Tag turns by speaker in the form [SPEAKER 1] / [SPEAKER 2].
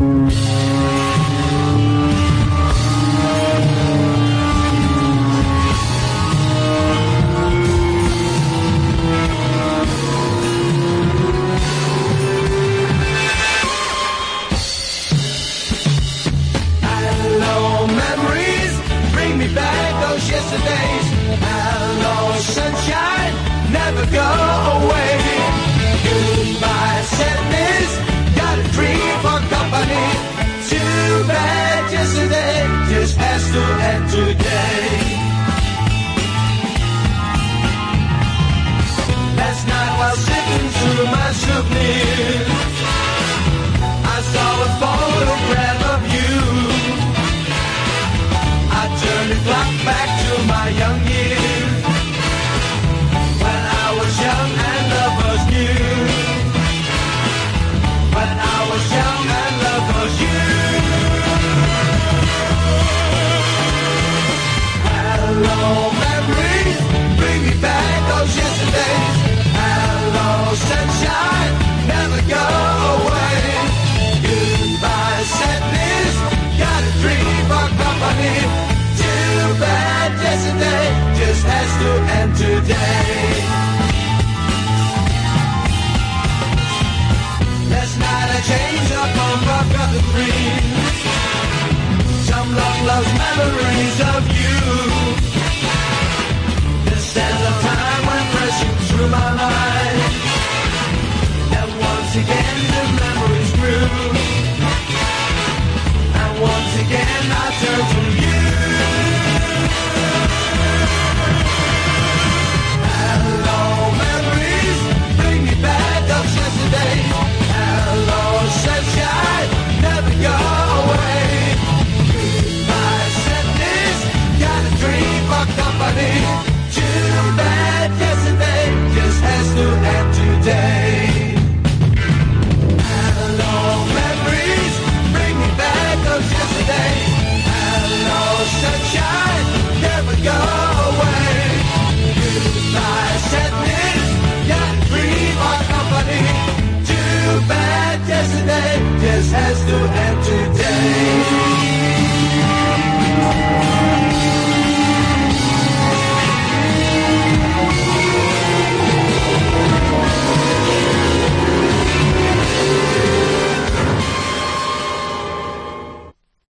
[SPEAKER 1] Hello, memories, bring me back those yesterdays. Hello, sunshine, bad yesterday just has to end today. Last night while sitting through my souvenirs, I saw a photograph of you. I turned the clock back to my young memories. Some long lost memories of you. This is the time when pressing through my mind.